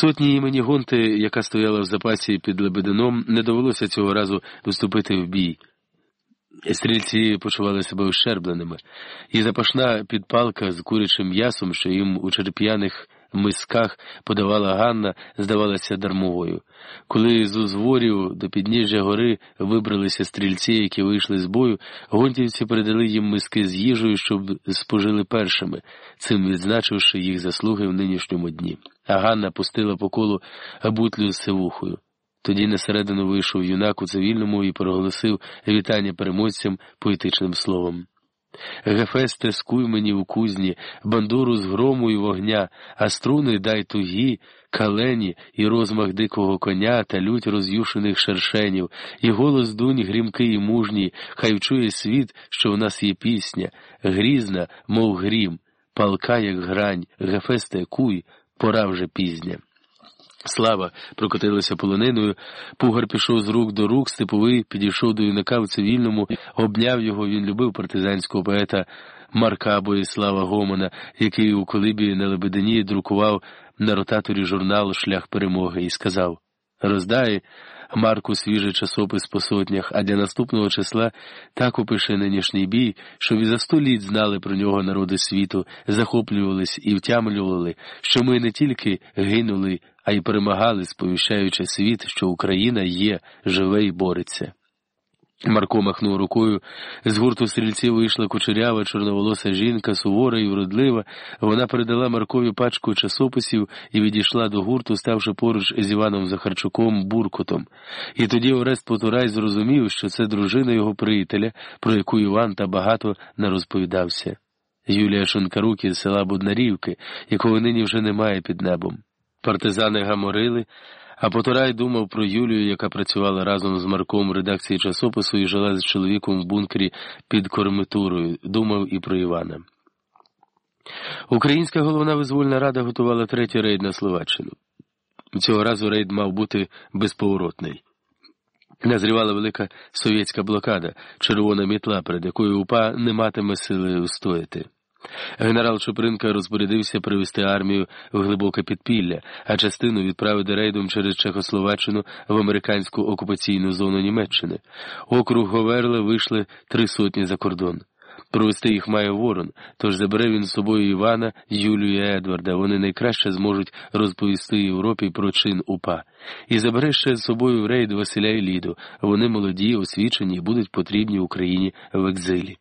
Сотні імені Гонти, яка стояла в запасі під Лебедином, не довелося цього разу вступити в бій. Стрільці почували себе ущербленими, і запашна підпалка з курячим м'ясом, що їм у черп'яних мисках подавала Ганна, здавалася дармовою. Коли з узворів до підніжжя гори вибралися стрільці, які вийшли з бою, гонтівці передали їм миски з їжею, щоб спожили першими, цим відзначивши їх заслуги в нинішньому дні. А Ганна пустила по колу бутлю з сивухою. Тоді на середину вийшов юнак у цивільному і проголосив вітання переможцям поетичним словом. Гефесте, скуй мені у кузні, бандуру з грому і вогня, а струни дай тугі, калені і розмах дикого коня та лють роз'юшених шершенів, і голос дунь грімкий і мужній, хай вчує світ, що в нас є пісня, грізна, мов грім, палка, як грань, Гефесте, куй, пора вже пізня. Слава прокотилася полониною, Пугар пішов з рук до рук, степовий підійшов до юнака в цивільному, обняв його, він любив партизанського поета Марка Боїслава Гомона, який у колибі на Лебедині друкував на ротаторі журнал Шлях перемоги, і сказав Роздай Марку свіжий часопис по сотнях, а для наступного числа так опише нинішній бій, що і за сто літ знали про нього народи світу, захоплювались і втямлювали, що ми не тільки гинули, а й перемагали, сповіщаючи світ, що Україна є, живе і бореться. Марко махнув рукою. З гурту стрільців вийшла кучерява, чорноволоса жінка, сувора і вродлива. Вона передала Маркові пачку часописів і відійшла до гурту, ставши поруч з Іваном Захарчуком Буркотом. І тоді Орест Потурай зрозумів, що це дружина його приятеля, про яку Іван та багато не розповідався. Юлія Шонкарук із села Буднарівки, якого нині вже немає під небом. Партизани гаморили. А Потурай думав про Юлію, яка працювала разом з Марком в редакції часопису і жила з чоловіком в бункері під кормитурою, думав і про Івана. Українська головна визвольна рада готувала третій рейд на Словаччину. Цього разу рейд мав бути безповоротний. Назрівала велика совєтська блокада, червона мітла, перед якою УПА не матиме сили устояти. Генерал Чупринка розпорядився привести армію в глибоке підпілля, а частину відправити рейдом через Чехословаччину в американську окупаційну зону Німеччини. Округ Говерла вийшли три сотні за кордон. Провести їх має ворон, тож забере він з собою Івана, Юлію і Едварда. Вони найкраще зможуть розповісти Європі про чин УПА. І забере ще з собою в рейд Василя і Ліду. Вони молоді, освічені і будуть потрібні Україні в екзилі.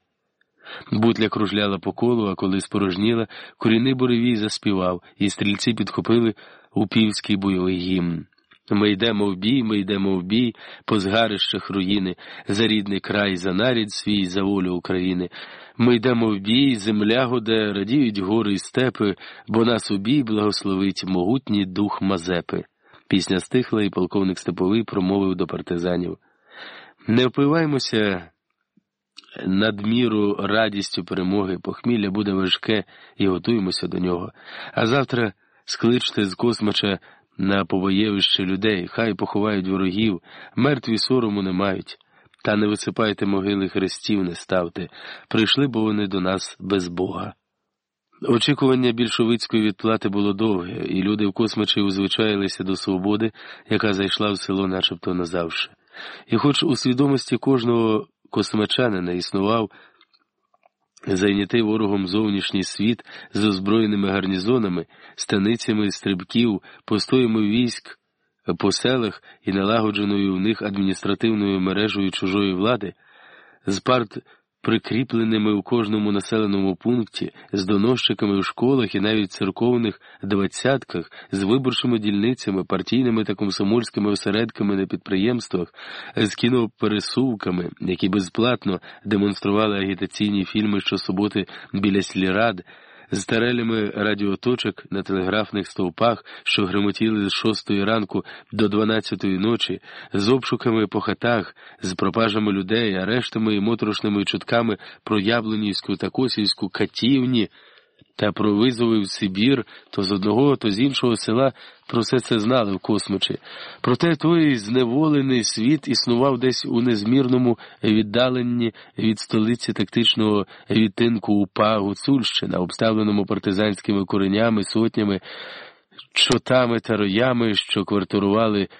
Бутля кружляла по колу, а коли спорожніла, корінний буревій заспівав, і стрільці підхопили упівський бойовий гімн. Ми йдемо в бій, ми йдемо в бій, по згарищах руїни, за рідний край, за нарід свій, за волю України. Ми йдемо в бій, земля гуде, радіють гори й степи, бо нас у бій благословить могутній дух Мазепи. Пісня стихла, і полковник Степовий промовив до партизанів. Не впиваймося надміру радістю перемоги, похмілля буде важке і готуємося до нього. А завтра скличте з космача на повоєвище людей, хай поховають ворогів, мертві сорому не мають. Та не висипайте могили хрестів, не ставте, прийшли бо вони до нас без Бога. Очікування більшовицької відплати було довге, і люди в космачі узвичаїлися до свободи, яка зайшла в село начебто назавше. І хоч у свідомості кожного космачанина існував зайнятий ворогом зовнішній світ з озброєними гарнізонами, станицями стрибків, постоями військ по селах і налагодженою в них адміністративною мережею чужої влади, з парт прикріпленими у кожному населеному пункті, з доносчиками у школах і навіть церковних двадцятках, з виборчими дільницями, партійними та комсомольськими осередками на підприємствах, з кінопересувками, які безплатно демонстрували агітаційні фільми щосуботи біля слірад з тарелями радіоточок на телеграфних стовпах, що гремотіли з шостої ранку до дванадцятої ночі, з обшуками по хатах, з пропажами людей, арештами і моторошними чутками про Яблунівську та Косівську катівні. Та про визови Сибір то з одного, то з іншого села про все це знали в космочі. Проте той зневолений світ існував десь у незмірному віддаленні від столиці тактичного відтинку УПА Гуцульщина, обставленому партизанськими коренями, сотнями чотами та роями, що квартирували